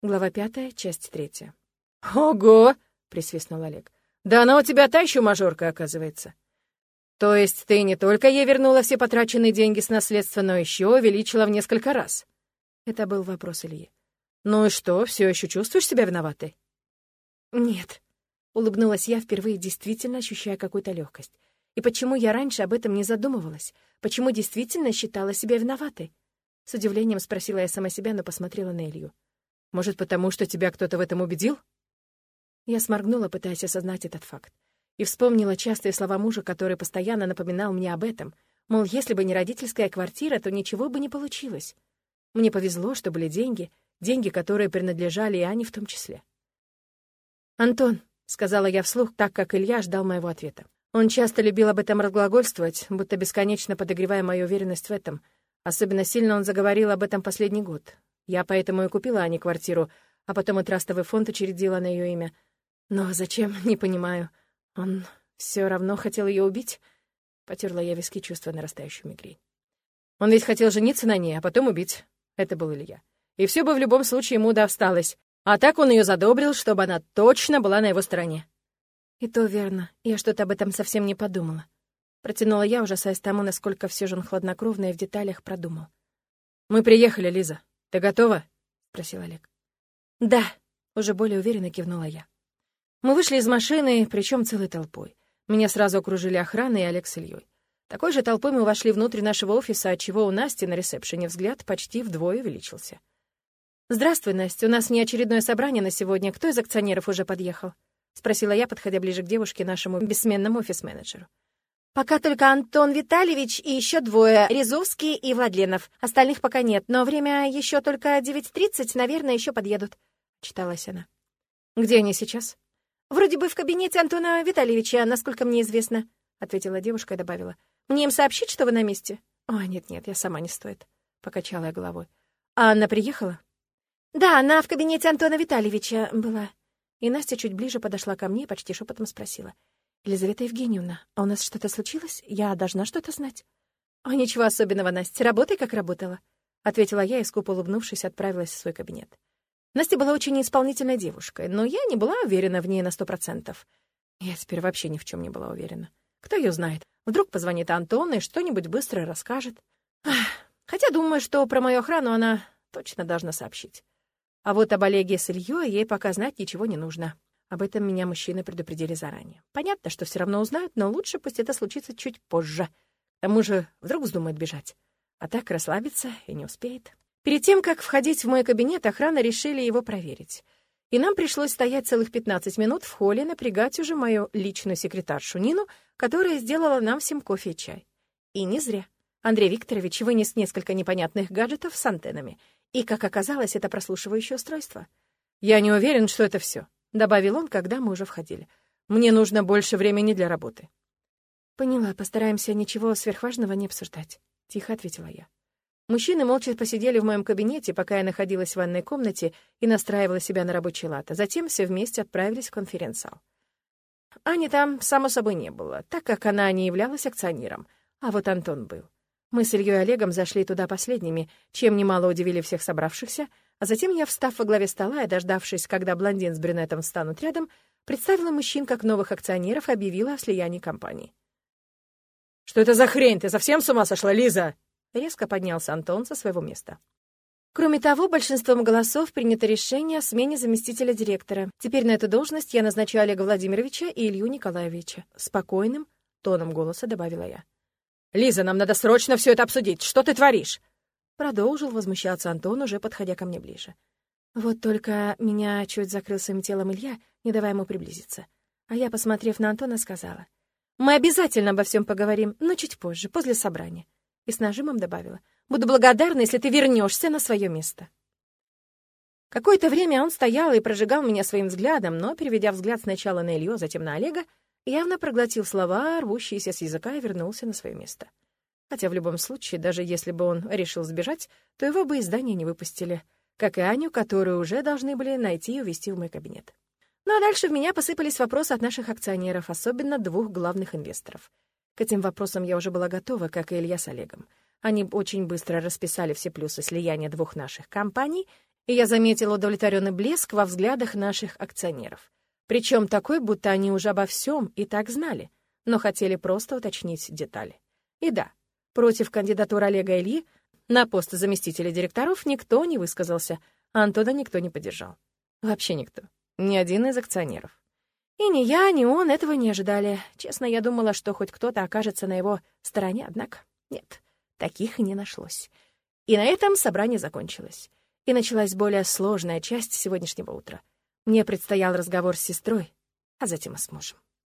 Глава пятая, часть третья. «Ого!» — присвистнул Олег. «Да она у тебя та еще мажорка, оказывается». «То есть ты не только ей вернула все потраченные деньги с наследства, но еще увеличила в несколько раз?» Это был вопрос Ильи. «Ну и что, все еще чувствуешь себя виноватой?» «Нет», — улыбнулась я, впервые действительно ощущая какую-то легкость. «И почему я раньше об этом не задумывалась? Почему действительно считала себя виноватой?» С удивлением спросила я сама себя, но посмотрела на Илью. «Может, потому что тебя кто-то в этом убедил?» Я сморгнула, пытаясь осознать этот факт. И вспомнила частые слова мужа, который постоянно напоминал мне об этом. Мол, если бы не родительская квартира, то ничего бы не получилось. Мне повезло, что были деньги, деньги, которые принадлежали и Ане в том числе. «Антон», — сказала я вслух, так как Илья ждал моего ответа. Он часто любил об этом разглагольствовать, будто бесконечно подогревая мою уверенность в этом. Особенно сильно он заговорил об этом последний год. Я поэтому и купила Ане квартиру, а потом и трастовый фонд учредила на ее имя. Но зачем, не понимаю. Он все равно хотел ее убить? Потерла я виски, чувствуя нарастающую мигрень. Он ведь хотел жениться на ней, а потом убить. Это был Илья. И все бы в любом случае ему досталось. А так он ее задобрил, чтобы она точно была на его стороне. И то верно. Я что-то об этом совсем не подумала. Протянула я, ужасаясь тому, насколько все же он хладнокровно и в деталях продумал. «Мы приехали, Лиза. Ты готова?» — спросил Олег. «Да», — уже более уверенно кивнула я. Мы вышли из машины, причем целой толпой. Меня сразу окружили охрана и Олег с Ильей. Такой же толпой мы вошли внутрь нашего офиса, отчего у Насти на ресепшене взгляд почти вдвое увеличился. «Здравствуй, Настя. У нас не очередное собрание на сегодня. Кто из акционеров уже подъехал?» — спросила я, подходя ближе к девушке, нашему бессменному офис-менеджеру. «Пока только Антон Витальевич и еще двое, Резовский и Владленов. Остальных пока нет, но время еще только 9.30, наверное, еще подъедут», — читалась она. «Где они сейчас?» «Вроде бы в кабинете Антона Витальевича, насколько мне известно», — ответила девушка и добавила. «Мне им сообщить, что вы на месте?» «О, нет-нет, я сама не стоит», — покачала я головой. «А Анна приехала?» «Да, она в кабинете Антона Витальевича была». И Настя чуть ближе подошла ко мне и почти шепотом спросила. «Елизавета Евгеньевна, а у нас что-то случилось? Я должна что-то знать?» «О, ничего особенного, Настя, работай, как работала», — ответила я и, скупо улыбнувшись, отправилась в свой кабинет. Настя была очень исполнительной девушкой, но я не была уверена в ней на сто процентов. Я теперь вообще ни в чем не была уверена. Кто ее знает? Вдруг позвонит Антон и что-нибудь быстро расскажет. Ах, хотя думаю, что про мою охрану она точно должна сообщить. А вот об Олеге с Ильей ей пока знать ничего не нужно. Об этом меня мужчины предупредили заранее. Понятно, что все равно узнают, но лучше пусть это случится чуть позже. К тому же вдруг вздумает бежать. А так расслабится и не успеет. Перед тем, как входить в мой кабинет, охрана решили его проверить. И нам пришлось стоять целых 15 минут в холле, напрягать уже мою личную секретаршу Нину, которая сделала нам всем кофе и чай. И не зря. Андрей Викторович вынес несколько непонятных гаджетов с антеннами — и, как оказалось, это прослушивающее устройство. «Я не уверен, что это все», — добавил он, когда мы уже входили. «Мне нужно больше времени для работы». «Поняла, постараемся ничего сверхважного не обсуждать», — тихо ответила я. Мужчины молча посидели в моем кабинете, пока я находилась в ванной комнате и настраивала себя на рабочий лад, а затем все вместе отправились в конференц-зал. Ани там, само собой, не было, так как она не являлась акционером, а вот Антон был. Мы с Ильей Олегом зашли туда последними, чем немало удивили всех собравшихся, а затем я, встав во главе стола и дождавшись, когда блондин с брюнетом встанут рядом, представила мужчин как новых акционеров и объявила о слиянии компании. «Что это за хрень? Ты совсем с ума сошла, Лиза?» Резко поднялся Антон со своего места. Кроме того, большинством голосов принято решение о смене заместителя директора. Теперь на эту должность я назначаю Олега Владимировича и Илью Николаевича. Спокойным тоном голоса добавила я. «Лиза, нам надо срочно все это обсудить. Что ты творишь?» Продолжил возмущаться Антон, уже подходя ко мне ближе. Вот только меня чуть закрыл своим телом Илья, не давая ему приблизиться. А я, посмотрев на Антона, сказала, «Мы обязательно обо всем поговорим, но чуть позже, после собрания». И с нажимом добавила, «Буду благодарна, если ты вернешься на свое место». Какое-то время он стоял и прожигал меня своим взглядом, но, переведя взгляд сначала на Илью, а затем на Олега, явно проглотил слова, рвущиеся с языка, и вернулся на свое место. Хотя в любом случае, даже если бы он решил сбежать, то его бы из здания не выпустили, как и Аню, которую уже должны были найти и увезти в мой кабинет. Ну а дальше в меня посыпались вопросы от наших акционеров, особенно двух главных инвесторов. К этим вопросам я уже была готова, как и Илья с Олегом. Они очень быстро расписали все плюсы слияния двух наших компаний, и я заметила удовлетворенный блеск во взглядах наших акционеров. Причем такой, будто они уже обо всем и так знали, но хотели просто уточнить детали. И да, против кандидатуры Олега Ильи на пост заместителя директоров никто не высказался, а Антона никто не поддержал. Вообще никто. Ни один из акционеров. И ни я, ни он этого не ожидали. Честно, я думала, что хоть кто-то окажется на его стороне, однако нет, таких не нашлось. И на этом собрание закончилось. И началась более сложная часть сегодняшнего утра. Мне предстоял разговор с сестрой, а затем и с мужем.